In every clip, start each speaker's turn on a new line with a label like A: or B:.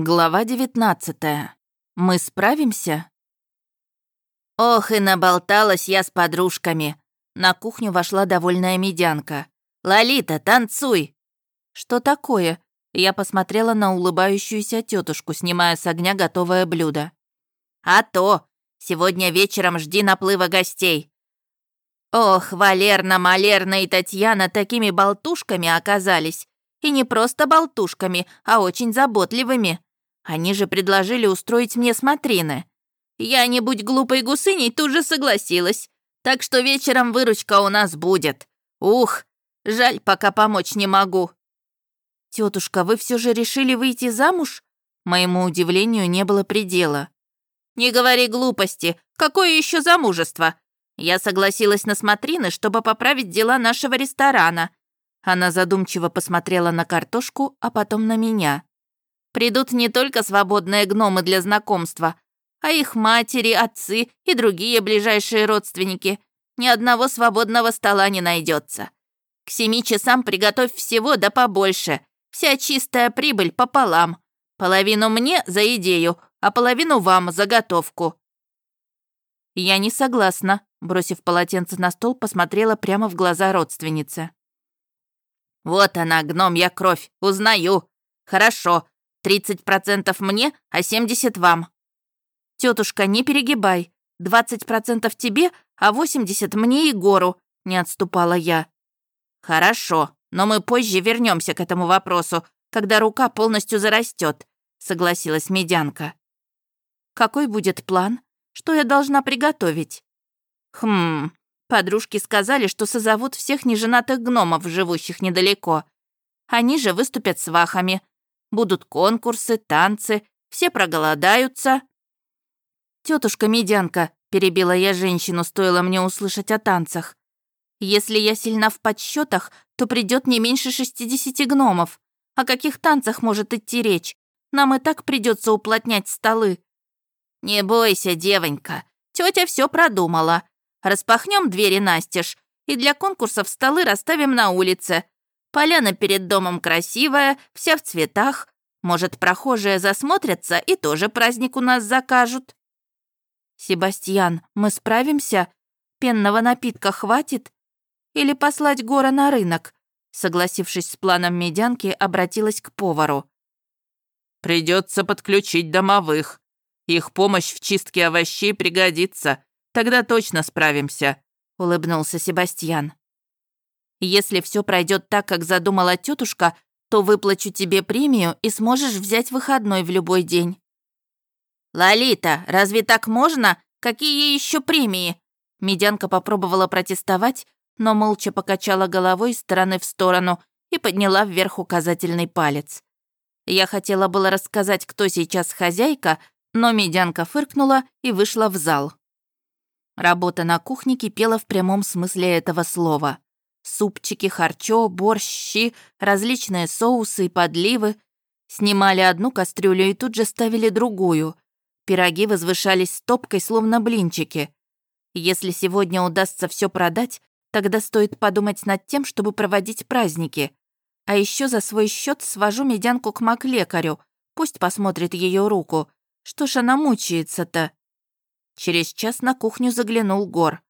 A: Глава 19. Мы справимся? Ох, и наболталась я с подружками. На кухню вошла довольная медянка. «Лолита, танцуй!» «Что такое?» Я посмотрела на улыбающуюся тетушку, снимая с огня готовое блюдо. «А то! Сегодня вечером жди наплыва гостей. Ох, Валерна, Малерна и Татьяна такими болтушками оказались. И не просто болтушками, а очень заботливыми. Они же предложили устроить мне смотрины. Я, не будь глупой гусыней, тут же согласилась. Так что вечером выручка у нас будет. Ух, жаль, пока помочь не могу». Тетушка, вы все же решили выйти замуж?» Моему удивлению не было предела. «Не говори глупости. Какое еще замужество? Я согласилась на смотрины, чтобы поправить дела нашего ресторана». Она задумчиво посмотрела на картошку, а потом на меня. Придут не только свободные гномы для знакомства, а их матери, отцы и другие ближайшие родственники. Ни одного свободного стола не найдется. К семи часам приготовь всего да побольше. Вся чистая прибыль пополам. Половину мне за идею, а половину вам за готовку». «Я не согласна», — бросив полотенце на стол, посмотрела прямо в глаза родственницы. «Вот она, гномья кровь, узнаю. Хорошо, 30% мне, а 70% вам. Тетушка, не перегибай. 20% тебе, а 80% мне и гору, не отступала я. Хорошо, но мы позже вернемся к этому вопросу, когда рука полностью зарастет, согласилась медянка. Какой будет план? Что я должна приготовить? Хм, подружки сказали, что созовут всех неженатых гномов, живущих недалеко. Они же выступят свахами, Будут конкурсы, танцы, все проголодаются». «Тетушка Медянка», — перебила я женщину, стоило мне услышать о танцах. «Если я сильна в подсчетах, то придет не меньше 60 гномов. О каких танцах может идти речь? Нам и так придется уплотнять столы». «Не бойся, девонька, тетя все продумала. Распахнем двери настежь и для конкурсов столы расставим на улице. Поляна перед домом красивая, вся в цветах. Может, прохожие засмотрятся и тоже праздник у нас закажут. Себастьян, мы справимся? Пенного напитка хватит? Или послать Гора на рынок? Согласившись с планом медянки, обратилась к повару.
B: Придется подключить домовых. Их помощь в чистке овощей пригодится. Тогда точно справимся», — улыбнулся Себастьян.
A: Если все пройдет так, как задумала тетушка, то выплачу тебе премию и сможешь взять выходной в любой день». «Лолита, разве так можно? Какие еще премии?» Медянка попробовала протестовать, но молча покачала головой из стороны в сторону и подняла вверх указательный палец. Я хотела было рассказать, кто сейчас хозяйка, но медянка фыркнула и вышла в зал. Работа на кухне кипела в прямом смысле этого слова. Супчики, харчо, борщи, различные соусы и подливы. Снимали одну кастрюлю и тут же ставили другую. Пироги возвышались стопкой, словно блинчики. Если сегодня удастся все продать, тогда стоит подумать над тем, чтобы проводить праздники. А еще за свой счет свожу медянку к маг-лекарю, пусть посмотрит ее руку. Что ж она мучается-то? Через час на кухню заглянул Гор.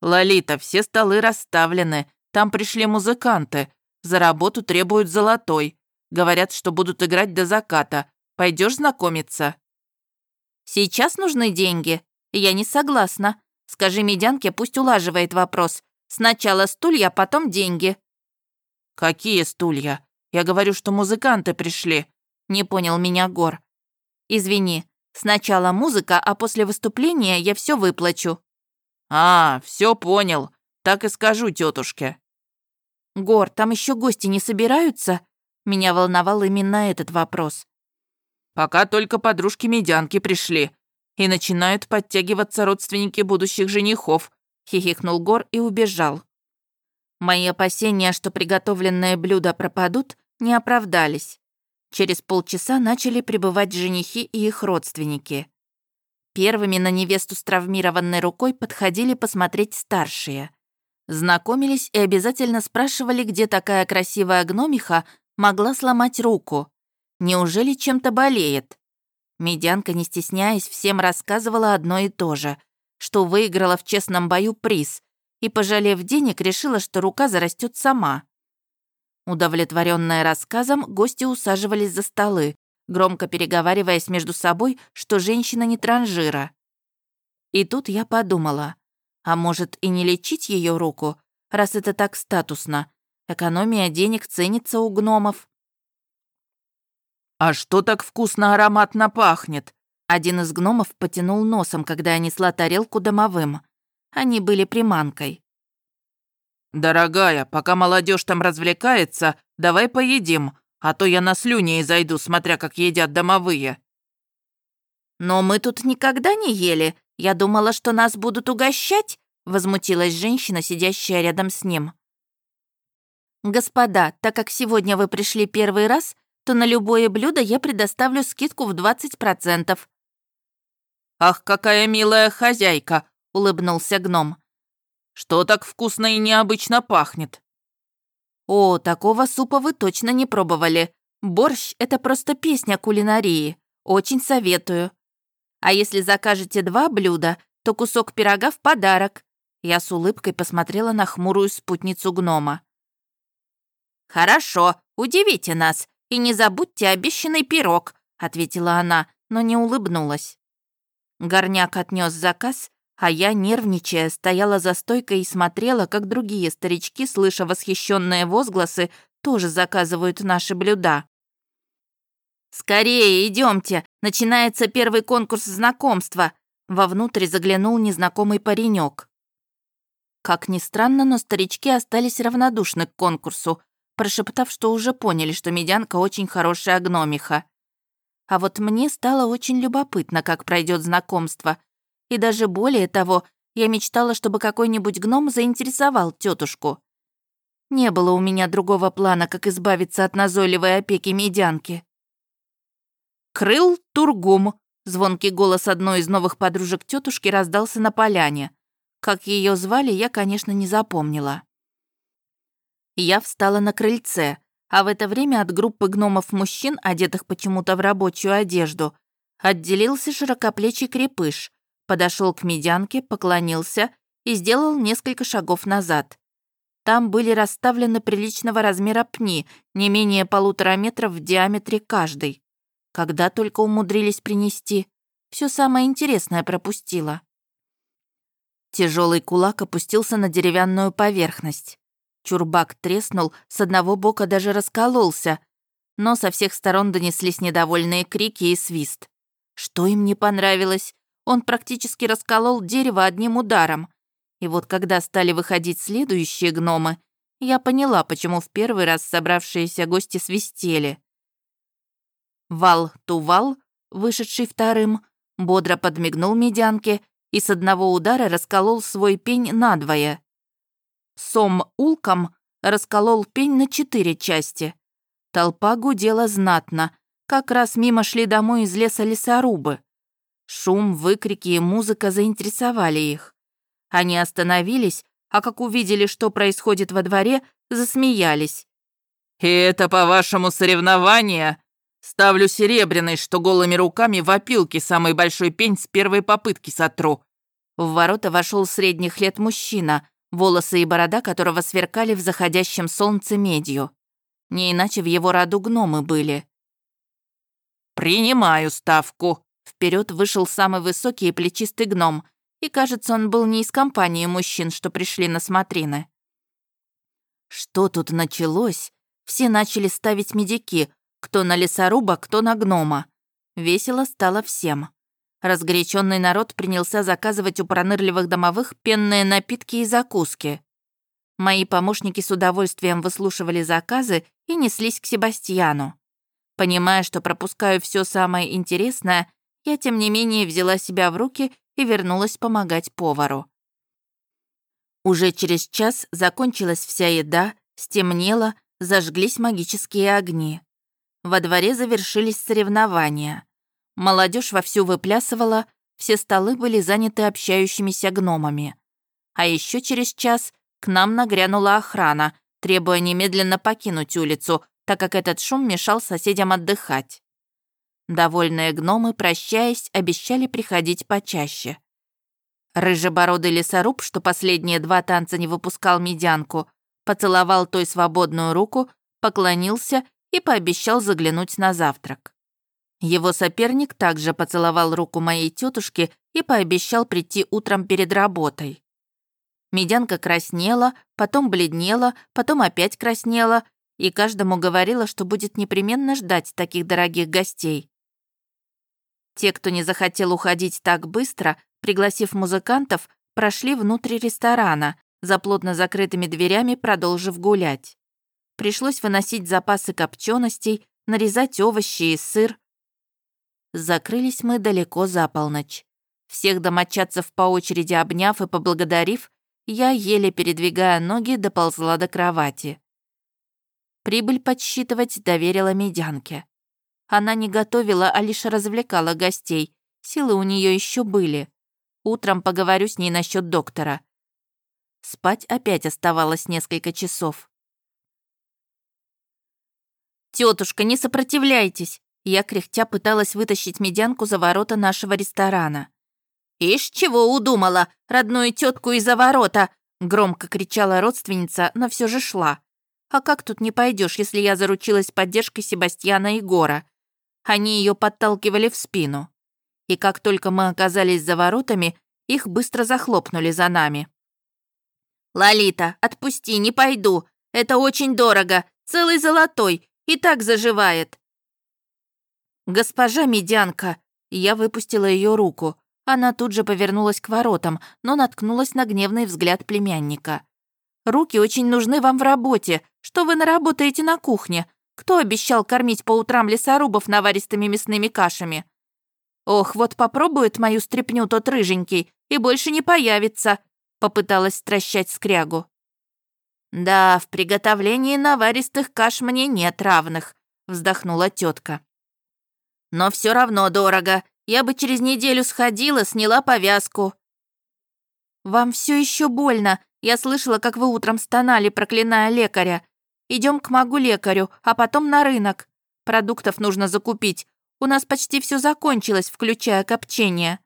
B: «Лолита, все столы расставлены. Там пришли музыканты. За работу требуют золотой. Говорят, что будут играть до заката. Пойдешь знакомиться?»
A: «Сейчас нужны деньги. Я не согласна. Скажи медянке, пусть улаживает вопрос. Сначала стулья, потом деньги».
B: «Какие стулья? Я говорю, что музыканты пришли», — не понял меня Гор.
A: «Извини, сначала музыка, а после выступления я все выплачу».
B: «А, все понял. Так и скажу тетушке».
A: «Гор, там еще гости не собираются?» Меня волновал именно этот вопрос.
B: «Пока только подружки-медянки пришли, и начинают подтягиваться родственники будущих женихов», хихикнул Гор и убежал. Мои опасения, что приготовленные блюда пропадут, не оправдались. Через полчаса начали прибывать женихи и их родственники. Первыми на невесту с травмированной рукой подходили посмотреть старшие. Знакомились и обязательно спрашивали, где такая красивая гномиха могла сломать руку.
A: Неужели чем-то болеет? Медянка, не стесняясь, всем рассказывала одно и то же, что выиграла в честном бою приз и, пожалев денег, решила, что рука зарастет сама. Удовлетворенная рассказом, гости усаживались за столы, громко переговариваясь между собой, что женщина не транжира. И тут я подумала, а может и не лечить ее руку, раз это так статусно. Экономия денег ценится у гномов.
B: «А что так вкусно ароматно пахнет?»
A: Один из гномов потянул носом, когда я несла тарелку домовым. Они были приманкой.
B: «Дорогая, пока молодежь там развлекается, давай поедим, а то я на слюне и зайду, смотря как едят домовые».
A: «Но мы тут никогда не ели. Я думала, что нас будут угощать», — возмутилась женщина, сидящая рядом с ним. «Господа, так как сегодня вы пришли первый раз, то на любое блюдо я предоставлю скидку в 20%.
B: «Ах, какая милая хозяйка!» — улыбнулся гном. «Что так вкусно и необычно пахнет?»
A: «О, такого супа вы точно не пробовали. Борщ — это просто песня кулинарии. Очень советую. А если закажете два блюда, то кусок пирога в подарок». Я с улыбкой посмотрела на хмурую спутницу гнома. «Хорошо, удивите нас. «И не забудьте обещанный пирог», — ответила она, но не улыбнулась. Горняк отнес заказ, а я, нервничая, стояла за стойкой и смотрела, как другие старички, слыша восхищенные возгласы, тоже заказывают наши блюда. «Скорее, идемте, начинается первый конкурс знакомства», вовнутрь заглянул незнакомый паренек. Как ни странно, но старички остались равнодушны к конкурсу, прошептав, что уже поняли, что медянка очень хорошая гномиха. А вот мне стало очень любопытно, как пройдет знакомство. И даже более того, я мечтала, чтобы какой-нибудь гном заинтересовал тетушку. Не было у меня другого плана, как избавиться от назойливой опеки медянки. «Крыл Тургум», — звонкий голос одной из новых подружек тетушки раздался на поляне. Как ее звали, я, конечно, не запомнила. Я встала на крыльце, а в это время от группы гномов-мужчин, одетых почему-то в рабочую одежду, отделился широкоплечий крепыш, подошел к медянке, поклонился и сделал несколько шагов назад. Там были расставлены приличного размера пни, не менее полутора метров в диаметре каждый. Когда только умудрились принести, все самое интересное пропустила. Тяжелый кулак опустился на деревянную поверхность. Чурбак треснул, с одного бока даже раскололся, но со всех сторон донеслись недовольные крики и свист. Что им не понравилось? Он практически расколол дерево одним ударом. И вот когда стали выходить следующие гномы, я поняла, почему в первый раз собравшиеся гости свистели. Вал-тувал, вышедший вторым, бодро подмигнул медянке и с одного удара расколол свой пень надвое. Сом-Улком расколол пень на четыре части. Толпа гудела знатно, как раз мимо шли домой из леса лесорубы. Шум, выкрики и музыка заинтересовали их. Они остановились, а как увидели, что происходит во дворе, засмеялись.
B: «И это, по-вашему, соревнование? Ставлю серебряный, что голыми руками в опилке самый большой пень с первой попытки сотру».
A: В ворота вошел средних лет мужчина, волосы и борода которого сверкали в заходящем солнце медью. Не иначе в его роду гномы были.
B: «Принимаю ставку»,
A: Вперед вышел самый высокий и плечистый гном, и, кажется, он был не из компании мужчин, что пришли на смотрины. Что тут началось? Все начали ставить медики, кто на лесоруба, кто на гнома. Весело стало всем. Разгоряченный народ принялся заказывать у пронырливых домовых пенные напитки и закуски. Мои помощники с удовольствием выслушивали заказы и неслись к Себастьяну. Понимая, что пропускаю все самое интересное, я, тем не менее, взяла себя в руки и вернулась помогать повару. Уже через час закончилась вся еда, стемнело, зажглись магические огни. Во дворе завершились соревнования. Молодежь вовсю выплясывала, все столы были заняты общающимися гномами. А еще через час к нам нагрянула охрана, требуя немедленно покинуть улицу, так как этот шум мешал соседям отдыхать. Довольные гномы, прощаясь, обещали приходить почаще. Рыжебородый лесоруб, что последние два танца не выпускал медянку, поцеловал той свободную руку, поклонился и пообещал заглянуть на завтрак. Его соперник также поцеловал руку моей тетушки и пообещал прийти утром перед работой. Медянка краснела, потом бледнела, потом опять краснела и каждому говорила, что будет непременно ждать таких дорогих гостей. Те, кто не захотел уходить так быстро, пригласив музыкантов, прошли внутрь ресторана, за плотно закрытыми дверями продолжив гулять. Пришлось выносить запасы копченостей, нарезать овощи и сыр. Закрылись мы далеко за полночь. Всех домочадцев по очереди обняв и поблагодарив, я, еле передвигая ноги, доползла до кровати. Прибыль подсчитывать доверила медянке. Она не готовила, а лишь развлекала гостей. Силы у нее еще были. Утром поговорю с ней насчет доктора. Спать опять оставалось несколько часов. Тетушка, не сопротивляйтесь!» Я кряхтя пыталась вытащить медянку за ворота нашего ресторана. «Ишь, чего удумала, родную тетку из-за ворота!» Громко кричала родственница, но все же шла. «А как тут не пойдешь, если я заручилась поддержкой Себастьяна и Гора?» Они ее подталкивали в спину. И как только мы оказались за воротами, их быстро захлопнули за нами. «Лолита, отпусти, не пойду. Это очень дорого. Целый золотой. И так заживает». «Госпожа Медянка!» Я выпустила ее руку. Она тут же повернулась к воротам, но наткнулась на гневный взгляд племянника. «Руки очень нужны вам в работе. Что вы наработаете на кухне? Кто обещал кормить по утрам лесорубов наваристыми мясными кашами? Ох, вот попробует мою стряпню тот рыженький и больше не появится, попыталась стращать скрягу. Да, в приготовлении наваристых каш мне нет равных, вздохнула тетка. Но все равно дорого. Я бы через неделю сходила, сняла повязку. Вам все еще больно. Я слышала, как вы утром стонали, проклиная лекаря. Идем к магу-лекарю, а потом на рынок. Продуктов нужно закупить. У нас почти все закончилось, включая копчение.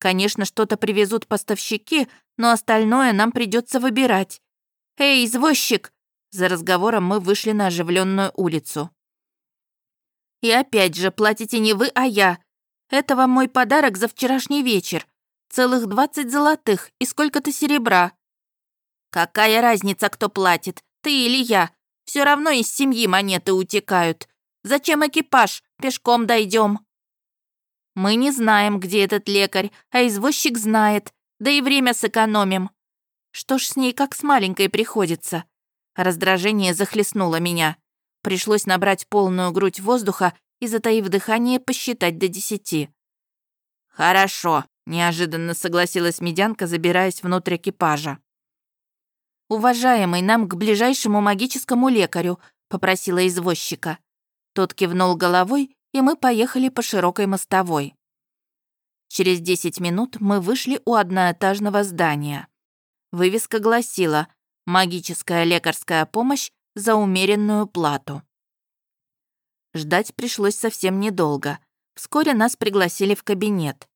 A: Конечно, что-то привезут поставщики, но остальное нам придется выбирать. Эй, извозчик!» За разговором мы вышли на оживленную улицу. «И опять же, платите не вы, а я. Это вам мой подарок за вчерашний вечер. Целых двадцать золотых и сколько-то серебра». «Какая разница, кто платит, ты или я? Все равно из семьи монеты утекают. Зачем экипаж? Пешком дойдем. Мы не знаем, где этот лекарь, а извозчик знает. Да и время сэкономим. Что ж с ней как с маленькой приходится? Раздражение захлестнуло меня. Пришлось набрать полную грудь воздуха и, затаив дыхание, посчитать до десяти. «Хорошо», — неожиданно согласилась медянка, забираясь внутрь экипажа. «Уважаемый, нам к ближайшему магическому лекарю», — попросила извозчика. Тот кивнул головой, и мы поехали по широкой мостовой. Через 10 минут мы вышли у одноэтажного здания. Вывеска гласила «Магическая лекарская помощь за умеренную плату». Ждать пришлось совсем недолго. Вскоре нас пригласили в кабинет.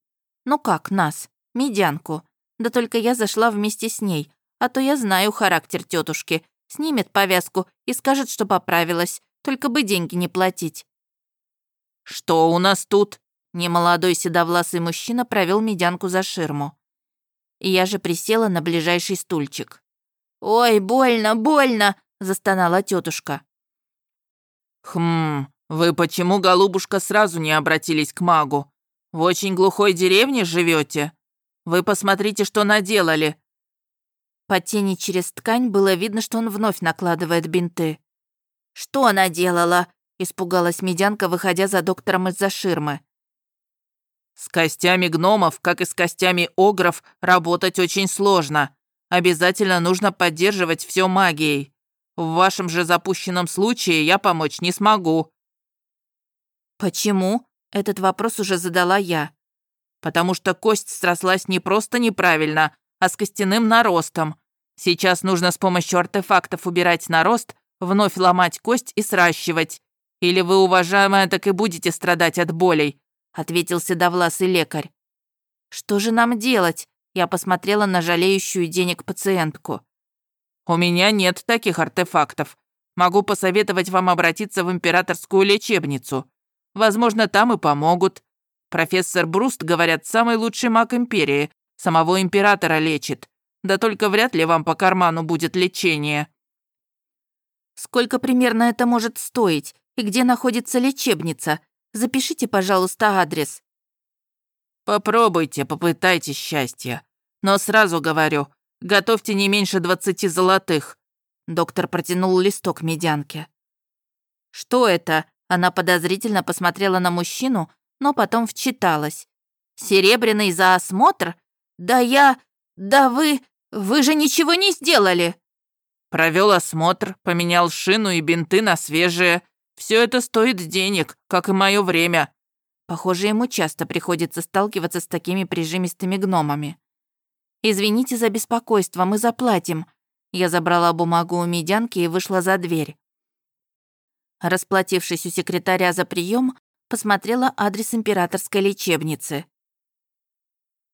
A: Ну как нас? Медянку. Да только я зашла вместе с ней, а то я знаю характер тетушки. Снимет повязку и скажет, что поправилась, только бы деньги не платить.
B: «Что у нас тут?»
A: Немолодой седовласый мужчина провел медянку за ширму. Я же присела на ближайший стульчик. «Ой, больно, больно!» — застонала тетушка.
B: «Хм, вы почему, голубушка, сразу не обратились к магу? В очень глухой деревне живете? Вы посмотрите, что наделали.
A: По тени через ткань было видно, что он вновь накладывает бинты. «Что она делала?» — испугалась медянка, выходя за доктором из-за ширмы.
B: «С костями гномов, как и с костями огров, работать очень сложно. Обязательно нужно поддерживать все магией. В вашем же запущенном случае я помочь не смогу».
A: «Почему?» — этот вопрос уже задала я.
B: «Потому что кость срослась не просто неправильно, а с костяным наростом. Сейчас нужно с помощью артефактов убирать нарост, вновь ломать кость и сращивать. Или вы, уважаемая, так и будете страдать от болей», ответил седовласый лекарь.
A: «Что же нам делать?» Я посмотрела на жалеющую денег пациентку.
B: «У меня нет таких артефактов. Могу посоветовать вам обратиться в императорскую лечебницу. Возможно, там и помогут. Профессор Бруст, говорят, самый лучший маг империи. Самого императора лечит. Да только вряд ли вам по карману будет лечение».
A: «Сколько примерно это может стоить? И где находится лечебница? Запишите, пожалуйста, адрес».
B: «Попробуйте, попытайтесь счастья. Но сразу говорю, готовьте не меньше двадцати золотых».
A: Доктор протянул листок медянке. «Что это?» Она подозрительно посмотрела на мужчину, но потом вчиталась. «Серебряный за осмотр? Да я... Да вы... Вы же ничего не сделали!»
B: Провел осмотр, поменял шину и бинты на свежие. Все это стоит денег, как и мое время.
A: Похоже, ему часто приходится сталкиваться с такими прижимистыми гномами. «Извините за беспокойство, мы заплатим». Я забрала бумагу у медянки и вышла за дверь. Расплатившись у секретаря за прием, посмотрела адрес императорской лечебницы.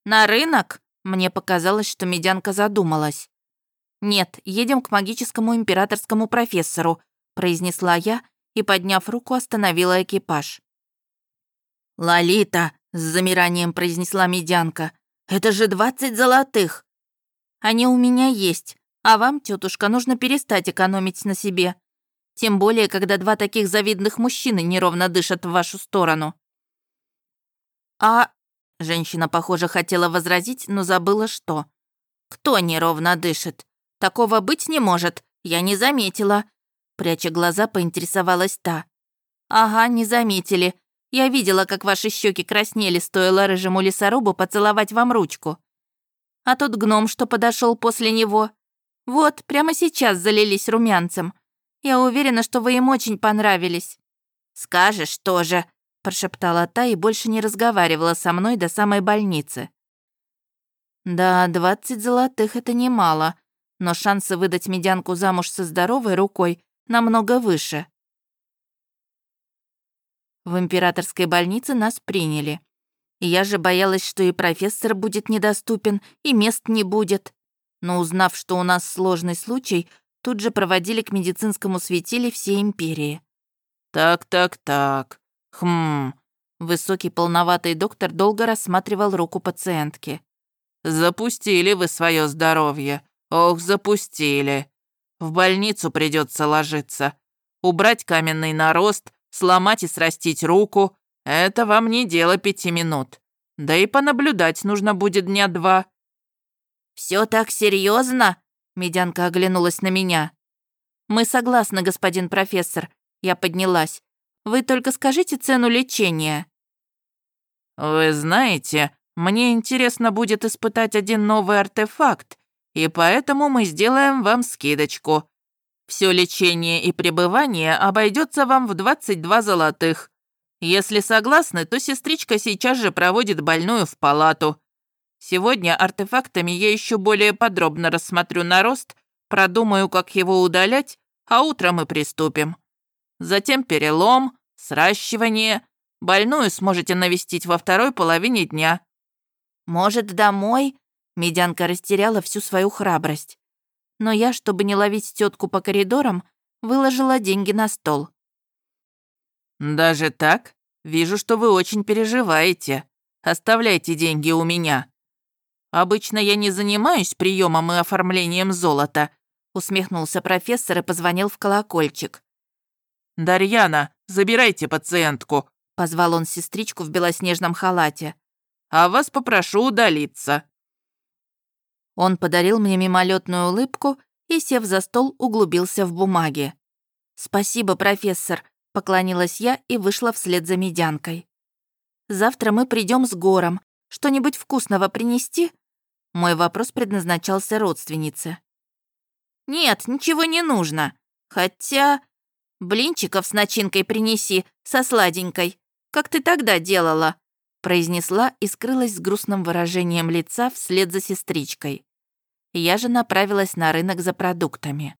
A: «На рынок?» Мне показалось, что медянка задумалась. «Нет, едем к магическому императорскому профессору», произнесла я и, подняв руку, остановила экипаж. «Лолита!» — с замиранием произнесла медянка. «Это же двадцать золотых!» «Они у меня есть, а вам, тетушка, нужно перестать экономить на себе. Тем более, когда два таких завидных мужчины неровно дышат в вашу сторону». «А...» — женщина, похоже, хотела возразить, но забыла, что. «Кто неровно дышит? Такого быть не может, я не заметила». Пряча глаза, поинтересовалась та. «Ага, не заметили. Я видела, как ваши щеки краснели, стоило рыжему лесорубу поцеловать вам ручку. А тот гном, что подошел после него, вот, прямо сейчас залились румянцем. Я уверена, что вы им очень понравились». «Скажешь тоже», — прошептала та и больше не разговаривала со мной до самой больницы. Да, двадцать золотых — это немало, но шансы выдать медянку замуж со здоровой рукой намного выше. В императорской больнице нас приняли. Я же боялась, что и профессор будет недоступен, и мест не будет. Но узнав, что у нас сложный случай, тут же проводили к медицинскому светиле всей империи.
B: «Так-так-так. Хм...»
A: Высокий полноватый доктор долго рассматривал руку пациентки.
B: «Запустили вы свое здоровье. Ох, запустили. В больницу придется ложиться. Убрать каменный нарост, Сломать и срастить руку — это вам не дело пяти минут. Да и понаблюдать нужно будет дня два».
A: Все так серьезно? Медянка оглянулась на меня. «Мы согласны, господин профессор». Я поднялась. «Вы только скажите цену лечения».
B: «Вы знаете, мне интересно будет испытать один новый артефакт, и поэтому мы сделаем вам скидочку. Все лечение и пребывание обойдется вам в 22 золотых. Если согласны, то сестричка сейчас же проводит больную в палату. Сегодня артефактами я еще более подробно рассмотрю нарост, продумаю, как его удалять, а утром мы приступим. Затем перелом, сращивание. Больную сможете навестить во второй половине дня.
A: Может, домой? Медянка растеряла всю свою храбрость но я, чтобы не ловить тетку по коридорам, выложила деньги на стол.
B: «Даже так? Вижу, что вы очень переживаете. Оставляйте деньги у меня. Обычно я не занимаюсь приемом и оформлением золота», усмехнулся профессор и позвонил в колокольчик. «Дарьяна, забирайте пациентку», позвал он сестричку в белоснежном халате. «А вас попрошу удалиться».
A: Он подарил мне мимолетную улыбку и, сев за стол, углубился в бумаги. «Спасибо, профессор», — поклонилась я и вышла вслед за медянкой. «Завтра мы придем с гором. Что-нибудь вкусного принести?» Мой вопрос предназначался родственнице. «Нет, ничего не нужно. Хотя... Блинчиков с начинкой принеси, со сладенькой, как ты тогда делала», произнесла и скрылась с грустным выражением лица вслед за сестричкой. Я же направилась на рынок за продуктами.